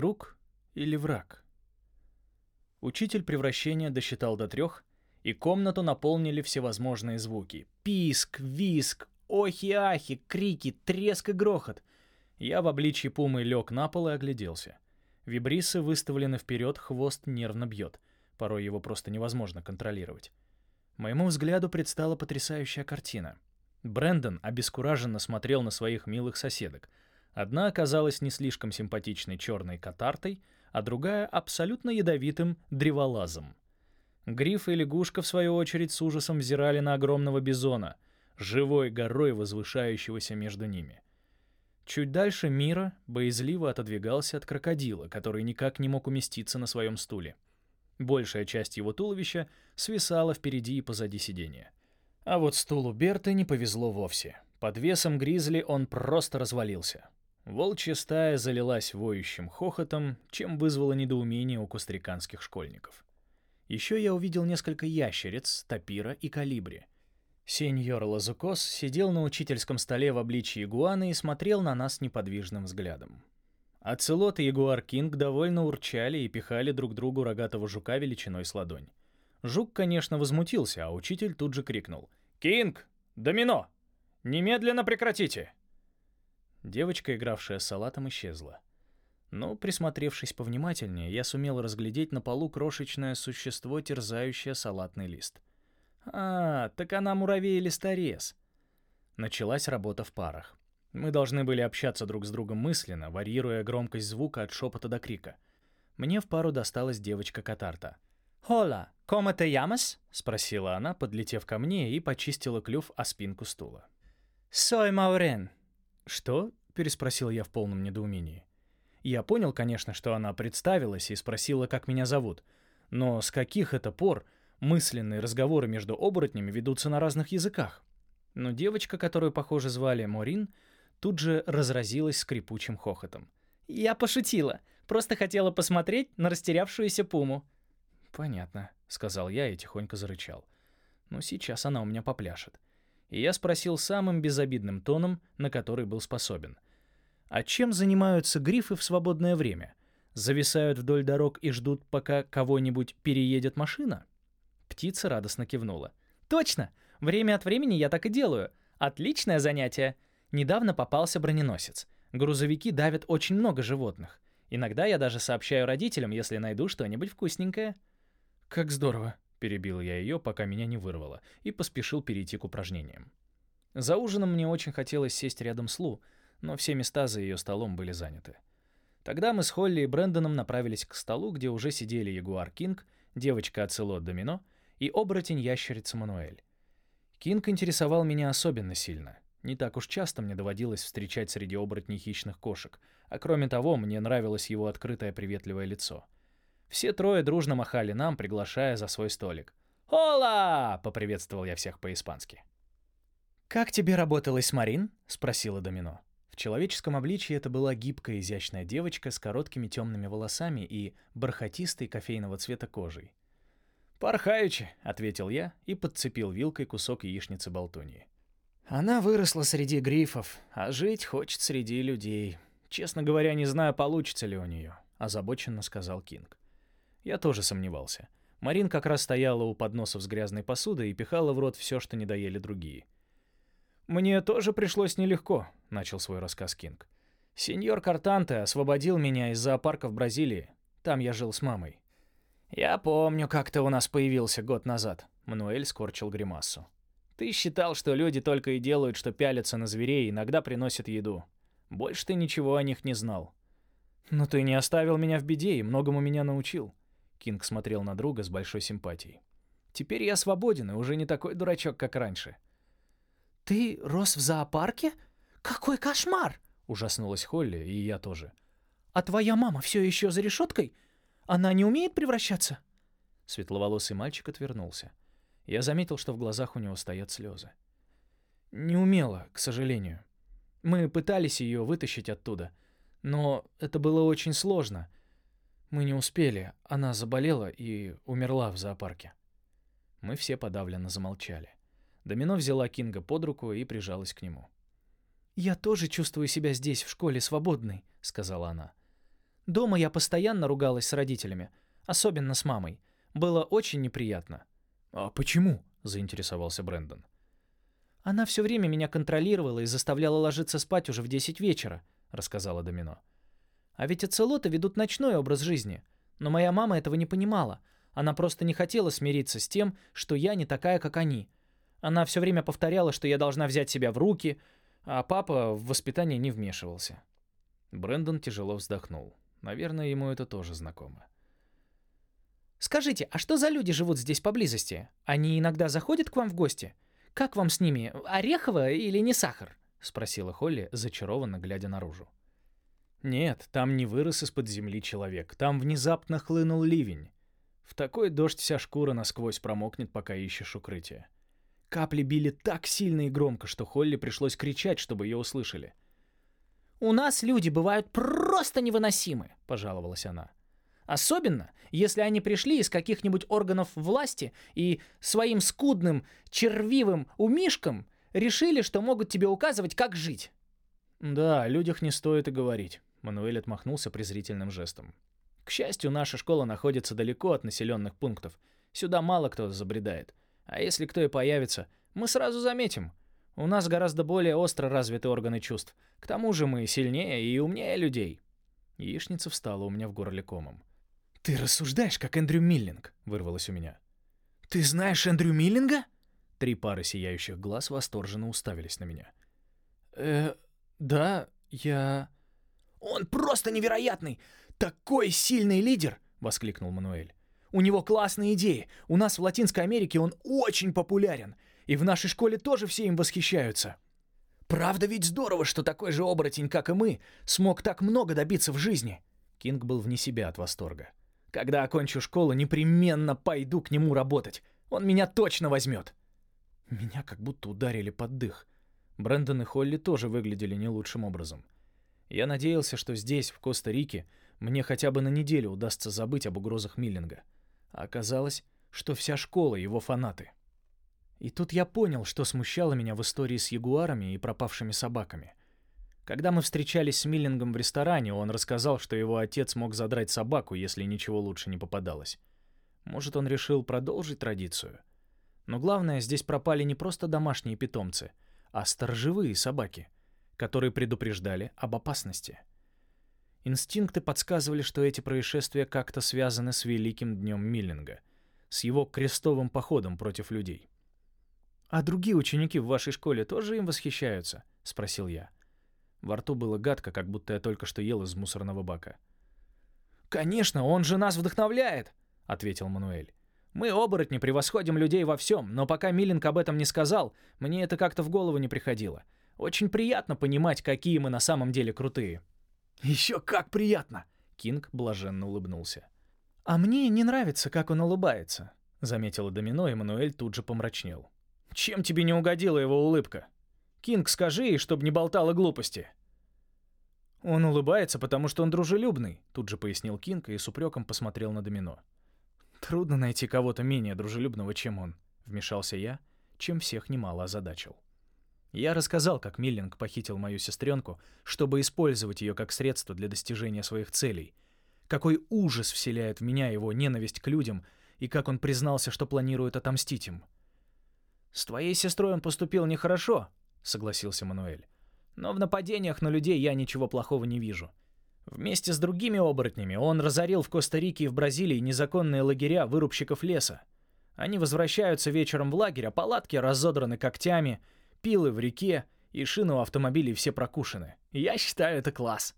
Друг или враг? Учитель превращения досчитал до трех, и комнату наполнили всевозможные звуки. Писк, виск, охи-ахи, крики, треск и грохот. Я в обличье пумы лег на пол и огляделся. Вибрисы выставлены вперед, хвост нервно бьет. Порой его просто невозможно контролировать. Моему взгляду предстала потрясающая картина. Брэндон обескураженно смотрел на своих милых соседок. Одна оказалась не слишком симпатичной черной катартой, а другая — абсолютно ядовитым древолазом. Гриф и лягушка, в свою очередь, с ужасом взирали на огромного бизона, живой горой возвышающегося между ними. Чуть дальше Мира боязливо отодвигался от крокодила, который никак не мог уместиться на своем стуле. Большая часть его туловища свисала впереди и позади сидения. А вот стулу Берты не повезло вовсе. Под весом гризли он просто развалился. Волчья стая залилась воющим хохотом, чем вызвало недоумение у костриканских школьников. Еще я увидел несколько ящериц, тапира и калибри. Сеньор Лазукос сидел на учительском столе в обличии игуаны и смотрел на нас неподвижным взглядом. Оцелот и ягуар Кинг довольно урчали и пихали друг другу рогатого жука величиной с ладонь. Жук, конечно, возмутился, а учитель тут же крикнул. «Кинг! Домино! Немедленно прекратите!» Девочка, игравшая с салатом, исчезла. Но, присмотревшись повнимательнее, я сумел разглядеть на полу крошечное существо, терзающее салатный лист. «А, так она муравей-листорез!» Началась работа в парах. Мы должны были общаться друг с другом мысленно, варьируя громкость звука от шепота до крика. Мне в пару досталась девочка Катарта. «Хола, кома те ямас?» — спросила она, подлетев ко мне и почистила клюв о спинку стула. «Сой Маурен». «Что?» — переспросил я в полном недоумении. Я понял, конечно, что она представилась и спросила, как меня зовут. Но с каких это пор мысленные разговоры между оборотнями ведутся на разных языках? Но девочка, которую, похоже, звали Морин, тут же разразилась скрипучим хохотом. «Я пошутила. Просто хотела посмотреть на растерявшуюся пуму». «Понятно», — сказал я и тихонько зарычал. «Ну, сейчас она у меня попляшет». И я спросил самым безобидным тоном, на который был способен. «А чем занимаются грифы в свободное время? Зависают вдоль дорог и ждут, пока кого-нибудь переедет машина?» Птица радостно кивнула. «Точно! Время от времени я так и делаю. Отличное занятие!» Недавно попался броненосец. Грузовики давят очень много животных. Иногда я даже сообщаю родителям, если найду что-нибудь вкусненькое. «Как здорово!» — перебил я ее, пока меня не вырвало, и поспешил перейти к упражнениям. За ужином мне очень хотелось сесть рядом с Лу, но все места за ее столом были заняты. Тогда мы с Холли и Брэндоном направились к столу, где уже сидели Ягуар Кинг, девочка Ацелот Домино и оборотень-ящерица Мануэль. Кинг интересовал меня особенно сильно — не так уж часто мне доводилось встречать среди оборотней хищных кошек, а кроме того, мне нравилось его открытое приветливое лицо. Все трое дружно махали нам, приглашая за свой столик. «Ола!» — поприветствовал я всех по-испански. «Как тебе работалось, Марин?» — спросила Домино. В человеческом обличии это была гибкая, изящная девочка с короткими темными волосами и бархатистой кофейного цвета кожей. «Порхаючи», — ответил я и подцепил вилкой кусок яичницы болтуньи. Она выросла среди грифов, а жить хочет среди людей. Честно говоря, не знаю, получится ли у нее, озабоченно сказал Кинг. Я тоже сомневался. Марин как раз стояла у подносов с грязной посудой и пихала в рот все, что не доели другие. «Мне тоже пришлось нелегко», — начал свой рассказ Кинг. «Сеньор Картанте освободил меня из зоопарка в Бразилии. Там я жил с мамой». «Я помню, как ты у нас появился год назад», — Мануэль скорчил гримасу. Ты считал, что люди только и делают, что пялятся на зверей и иногда приносят еду. Больше ты ничего о них не знал. Но ты не оставил меня в беде и многому меня научил. Кинг смотрел на друга с большой симпатией. Теперь я свободен и уже не такой дурачок, как раньше. Ты рос в зоопарке? Какой кошмар! Ужаснулась Холли, и я тоже. А твоя мама все еще за решеткой? Она не умеет превращаться? Светловолосый мальчик отвернулся. Я заметил, что в глазах у него стоят слезы. Не умела, к сожалению. Мы пытались ее вытащить оттуда, но это было очень сложно. Мы не успели, она заболела и умерла в зоопарке. Мы все подавленно замолчали. Домино взяла Кинга под руку и прижалась к нему. «Я тоже чувствую себя здесь, в школе, свободной», — сказала она. Дома я постоянно ругалась с родителями, особенно с мамой. Было очень неприятно. «А почему?» — заинтересовался Брэндон. «Она все время меня контролировала и заставляла ложиться спать уже в 10 вечера», — рассказала Домино. «А ведь оцелоты ведут ночной образ жизни. Но моя мама этого не понимала. Она просто не хотела смириться с тем, что я не такая, как они. Она все время повторяла, что я должна взять себя в руки, а папа в воспитание не вмешивался». Брэндон тяжело вздохнул. Наверное, ему это тоже знакомо. «Скажите, а что за люди живут здесь поблизости? Они иногда заходят к вам в гости? Как вам с ними, орехово или не сахар?» — спросила Холли, зачарованно глядя наружу. «Нет, там не вырос из-под земли человек. Там внезапно хлынул ливень. В такой дождь вся шкура насквозь промокнет, пока ищешь укрытие. Капли били так сильно и громко, что Холли пришлось кричать, чтобы ее услышали. «У нас люди бывают просто невыносимы», — пожаловалась она. Особенно, если они пришли из каких-нибудь органов власти и своим скудным, червивым умишкам решили, что могут тебе указывать, как жить. «Да, о людях не стоит и говорить», — Мануэль отмахнулся презрительным жестом. «К счастью, наша школа находится далеко от населенных пунктов. Сюда мало кто забредает. А если кто и появится, мы сразу заметим. У нас гораздо более остро развиты органы чувств. К тому же мы сильнее и умнее людей». Яичница встала у меня в горле комом. «Ты рассуждаешь, как Эндрю Миллинг», — вырвалось у меня. «Ты знаешь Эндрю Миллинга?» Три пары сияющих глаз восторженно уставились на меня. «Э, да, я...» «Он просто невероятный! Такой сильный лидер!» — воскликнул Мануэль. «У него классные идеи. У нас в Латинской Америке он очень популярен. И в нашей школе тоже все им восхищаются. Правда ведь здорово, что такой же оборотень, как и мы, смог так много добиться в жизни!» Кинг был вне себя от восторга. Когда окончу школу, непременно пойду к нему работать. Он меня точно возьмет. Меня как будто ударили под дых. Брэндон и Холли тоже выглядели не лучшим образом. Я надеялся, что здесь, в Коста-Рике, мне хотя бы на неделю удастся забыть об угрозах Миллинга. Оказалось, что вся школа — его фанаты. И тут я понял, что смущало меня в истории с ягуарами и пропавшими собаками. Когда мы встречались с Миллингом в ресторане, он рассказал, что его отец мог задрать собаку, если ничего лучше не попадалось. Может, он решил продолжить традицию? Но главное, здесь пропали не просто домашние питомцы, а сторожевые собаки, которые предупреждали об опасности. Инстинкты подсказывали, что эти происшествия как-то связаны с Великим Днем Миллинга, с его крестовым походом против людей. «А другие ученики в вашей школе тоже им восхищаются?» — спросил я. Во рту было гадко, как будто я только что ел из мусорного бака. «Конечно, он же нас вдохновляет!» — ответил Мануэль. «Мы, оборотни, превосходим людей во всем, но пока Миллинг об этом не сказал, мне это как-то в голову не приходило. Очень приятно понимать, какие мы на самом деле крутые». «Еще как приятно!» — Кинг блаженно улыбнулся. «А мне не нравится, как он улыбается», — заметила Домино, и Мануэль тут же помрачнел. «Чем тебе не угодила его улыбка?» Кинг, скажи ей, чтобы не болтала глупости». «Он улыбается, потому что он дружелюбный», — тут же пояснил Кинг и с упреком посмотрел на Домино. «Трудно найти кого-то менее дружелюбного, чем он», — вмешался я, чем всех немало озадачил. Я рассказал, как Миллинг похитил мою сестренку, чтобы использовать ее как средство для достижения своих целей. Какой ужас вселяет в меня его ненависть к людям, и как он признался, что планирует отомстить им. «С твоей сестрой он поступил нехорошо», — согласился Мануэль. «Но в нападениях на людей я ничего плохого не вижу. Вместе с другими оборотнями он разорил в Коста-Рике и в Бразилии незаконные лагеря вырубщиков леса. Они возвращаются вечером в лагерь, а палатки разодраны когтями, пилы в реке и шины у автомобилей все прокушены. Я считаю, это класс».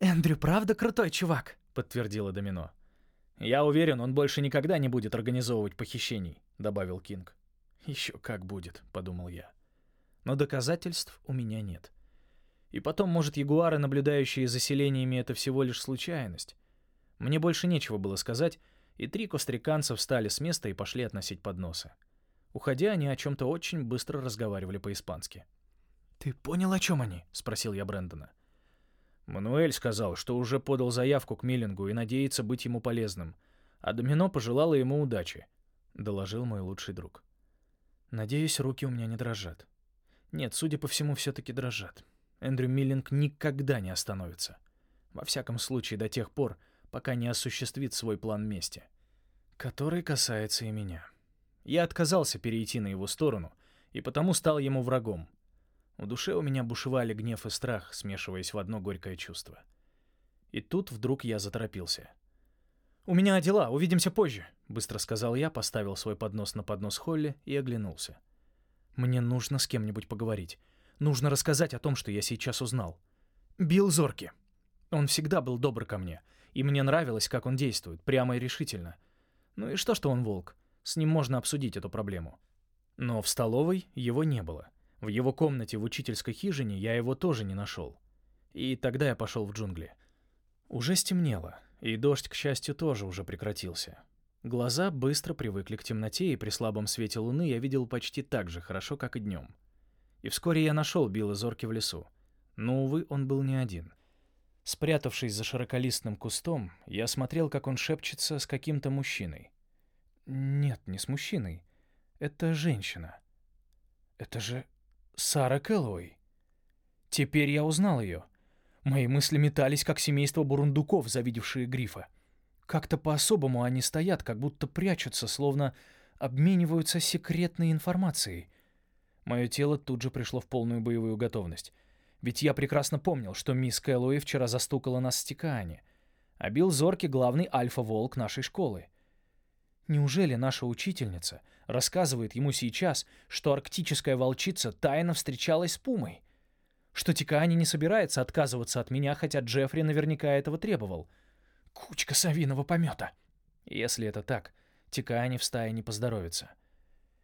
«Эндрю правда крутой чувак», — подтвердила Домино. «Я уверен, он больше никогда не будет организовывать похищений», — добавил Кинг. «Еще как будет», — подумал я но доказательств у меня нет. И потом, может, ягуары, наблюдающие за селениями, это всего лишь случайность. Мне больше нечего было сказать, и три костриканца встали с места и пошли относить подносы. Уходя, они о чем-то очень быстро разговаривали по-испански. «Ты понял, о чем они?» — спросил я Брэндона. Мануэль сказал, что уже подал заявку к Миллингу и надеется быть ему полезным, а Домино пожелала ему удачи, — доложил мой лучший друг. Надеюсь, руки у меня не дрожат. Нет, судя по всему, все-таки дрожат. Эндрю Миллинг никогда не остановится. Во всяком случае, до тех пор, пока не осуществит свой план мести, который касается и меня. Я отказался перейти на его сторону, и потому стал ему врагом. В душе у меня бушевали гнев и страх, смешиваясь в одно горькое чувство. И тут вдруг я заторопился. «У меня дела, увидимся позже», — быстро сказал я, поставил свой поднос на поднос Холли и оглянулся. «Мне нужно с кем-нибудь поговорить. Нужно рассказать о том, что я сейчас узнал. Билл Зорки. Он всегда был добр ко мне, и мне нравилось, как он действует, прямо и решительно. Ну и что, что он волк? С ним можно обсудить эту проблему. Но в столовой его не было. В его комнате в учительской хижине я его тоже не нашел. И тогда я пошел в джунгли. Уже стемнело, и дождь, к счастью, тоже уже прекратился. Глаза быстро привыкли к темноте, и при слабом свете луны я видел почти так же хорошо, как и днем. И вскоре я нашел Билла Зорки в лесу. Но, увы, он был не один. Спрятавшись за широколистным кустом, я смотрел, как он шепчется с каким-то мужчиной. Нет, не с мужчиной. Это женщина. Это же Сара Кэллоуэй. Теперь я узнал ее. Мои мысли метались, как семейство бурундуков, завидевшие грифа. Как-то по-особому они стоят, как будто прячутся, словно обмениваются секретной информацией. Мое тело тут же пришло в полную боевую готовность. Ведь я прекрасно помнил, что мисс Кэллоуэй вчера застукала нас в Стекаане. А Билл Зорки — главный альфа-волк нашей школы. Неужели наша учительница рассказывает ему сейчас, что арктическая волчица тайно встречалась с Пумой? Что Тикаани не собирается отказываться от меня, хотя Джеффри наверняка этого требовал? Кучка совиного помета. Если это так, Тикаани в стае не поздоровится.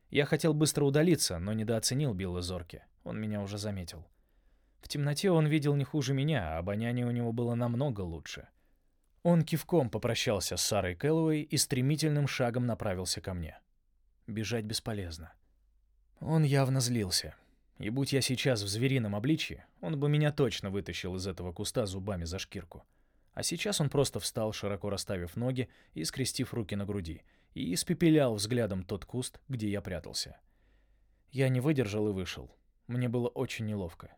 Я хотел быстро удалиться, но недооценил Билла Зорки. Он меня уже заметил. В темноте он видел не хуже меня, а обоняние у него было намного лучше. Он кивком попрощался с Сарой Кэллоуэй и стремительным шагом направился ко мне. Бежать бесполезно. Он явно злился. И будь я сейчас в зверином обличье, он бы меня точно вытащил из этого куста зубами за шкирку. А сейчас он просто встал, широко расставив ноги и скрестив руки на груди, и испепелял взглядом тот куст, где я прятался. Я не выдержал и вышел. Мне было очень неловко.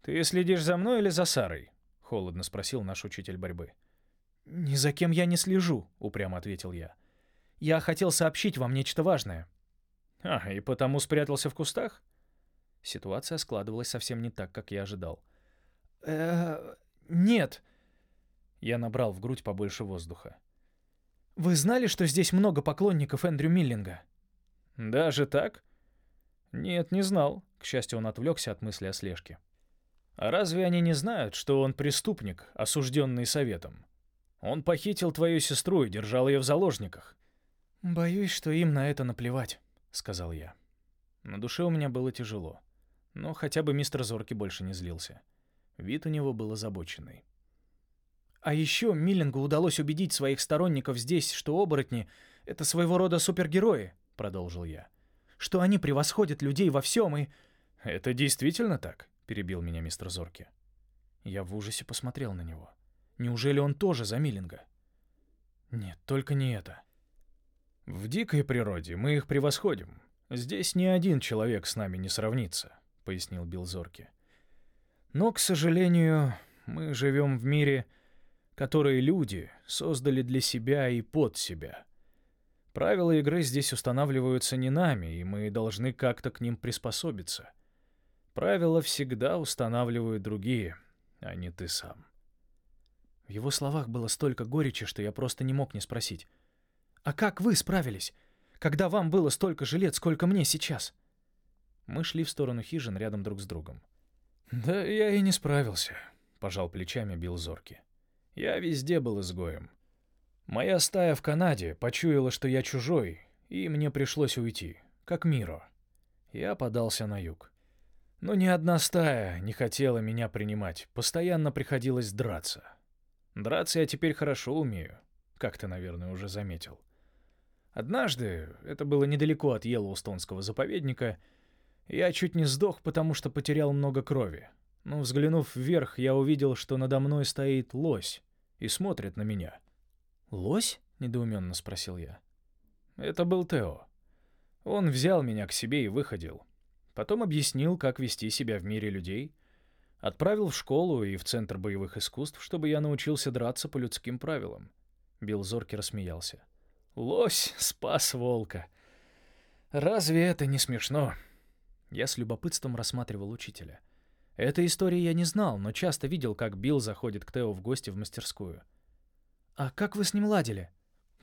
«Ты следишь за мной или за Сарой?» — холодно спросил наш учитель борьбы. «Ни за кем я не слежу», — упрямо ответил я. «Я хотел сообщить вам нечто важное». «А, и потому спрятался в кустах?» Ситуация складывалась совсем не так, как я ожидал. э нет». Я набрал в грудь побольше воздуха. «Вы знали, что здесь много поклонников Эндрю Миллинга?» «Даже так?» «Нет, не знал». К счастью, он отвлекся от мысли о слежке. «А разве они не знают, что он преступник, осужденный советом?» Он похитил твою сестру и держал ее в заложниках. Боюсь, что им на это наплевать, сказал я. На душе у меня было тяжело, но хотя бы мистер Зорки больше не злился. Вид у него был озабоченный. А еще Миллингу удалось убедить своих сторонников здесь, что оборотни — это своего рода супергерои, продолжил я. Что они превосходят людей во всем и... Это действительно так? перебил меня мистер Зорки. Я в ужасе посмотрел на него. Неужели он тоже за Миллинга? Нет, только не это. В дикой природе мы их превосходим. Здесь ни один человек с нами не сравнится, пояснил Билл Зорки. Но, к сожалению, мы живем в мире, который люди создали для себя и под себя. Правила игры здесь устанавливаются не нами, и мы должны как-то к ним приспособиться. Правила всегда устанавливают другие, а не ты сам. В его словах было столько горечи, что я просто не мог не спросить. «А как вы справились, когда вам было столько же лет, сколько мне сейчас?» Мы шли в сторону хижин рядом друг с другом. «Да я и не справился», — пожал плечами Билл Зорки. «Я везде был изгоем. Моя стая в Канаде почуяла, что я чужой, и мне пришлось уйти, как Миро. Я подался на юг. Но ни одна стая не хотела меня принимать, постоянно приходилось драться. Драться я теперь хорошо умею, как ты, наверное, уже заметил. Однажды, это было недалеко от Йеллоустонского заповедника, я чуть не сдох, потому что потерял много крови. Но, взглянув вверх, я увидел, что надо мной стоит лось и смотрит на меня. «Лось?» — недоуменно спросил я. Это был Тео. Он взял меня к себе и выходил. Потом объяснил, как вести себя в мире людей. Отправил в школу и в Центр боевых искусств, чтобы я научился драться по людским правилам. Билл Зорки рассмеялся. Лось спас волка. Разве это не смешно? Я с любопытством рассматривал учителя. Этой истории я не знал, но часто видел, как Билл заходит к Тео в гости в мастерскую. «А как вы с ним ладили?»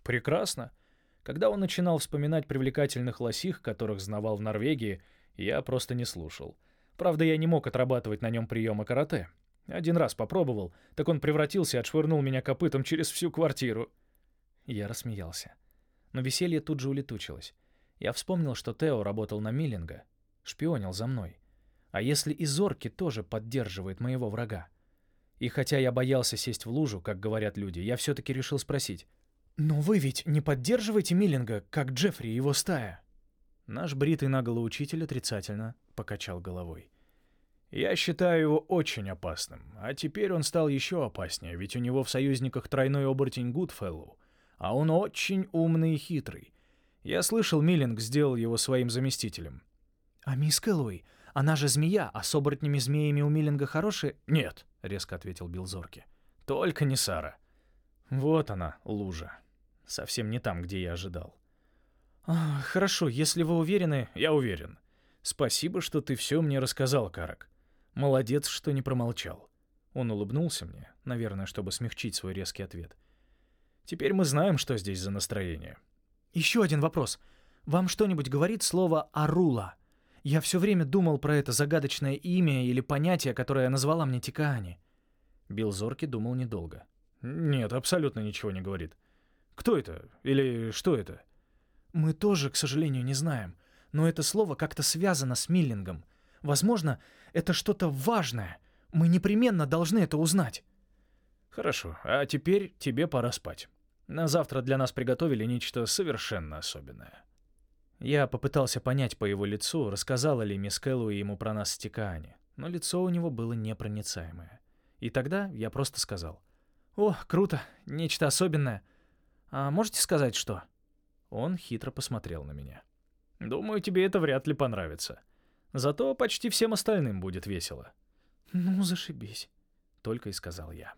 «Прекрасно. Когда он начинал вспоминать привлекательных лосих, которых знавал в Норвегии, я просто не слушал. Правда, я не мог отрабатывать на нем приемы карате. Один раз попробовал, так он превратился и отшвырнул меня копытом через всю квартиру. Я рассмеялся. Но веселье тут же улетучилось. Я вспомнил, что Тео работал на Миллинга, шпионил за мной. А если и Зорки тоже поддерживает моего врага? И хотя я боялся сесть в лужу, как говорят люди, я все-таки решил спросить. «Но вы ведь не поддерживаете Миллинга, как Джеффри и его стая?» Наш бритый наголо учитель отрицательно покачал головой. «Я считаю его очень опасным, а теперь он стал еще опаснее, ведь у него в союзниках тройной оборотень Гудфеллоу, а он очень умный и хитрый. Я слышал, Миллинг сделал его своим заместителем». «А мисс Кэллоуэй, она же змея, а с оборотнями-змеями у Миллинга хорошие...» «Нет», — резко ответил Билл Зорки. «Только не Сара. Вот она, лужа. Совсем не там, где я ожидал. А, «Хорошо, если вы уверены...» «Я уверен. Спасибо, что ты все мне рассказал, Карак. Молодец, что не промолчал». Он улыбнулся мне, наверное, чтобы смягчить свой резкий ответ. «Теперь мы знаем, что здесь за настроение». «Еще один вопрос. Вам что-нибудь говорит слово «арула»?» Я все время думал про это загадочное имя или понятие, которое назвала мне Тикаани. Билл Зорки думал недолго. «Нет, абсолютно ничего не говорит. Кто это? Или что это?» Мы тоже, к сожалению, не знаем. Но это слово как-то связано с Миллингом. Возможно, это что-то важное. Мы непременно должны это узнать. Хорошо, а теперь тебе пора спать. На завтра для нас приготовили нечто совершенно особенное. Я попытался понять по его лицу, рассказала ли мисс Кэллоуи ему про нас с Тикаани, но лицо у него было непроницаемое. И тогда я просто сказал. «О, круто, нечто особенное. А можете сказать, что?» Он хитро посмотрел на меня. «Думаю, тебе это вряд ли понравится. Зато почти всем остальным будет весело». «Ну, зашибись», — только и сказал я.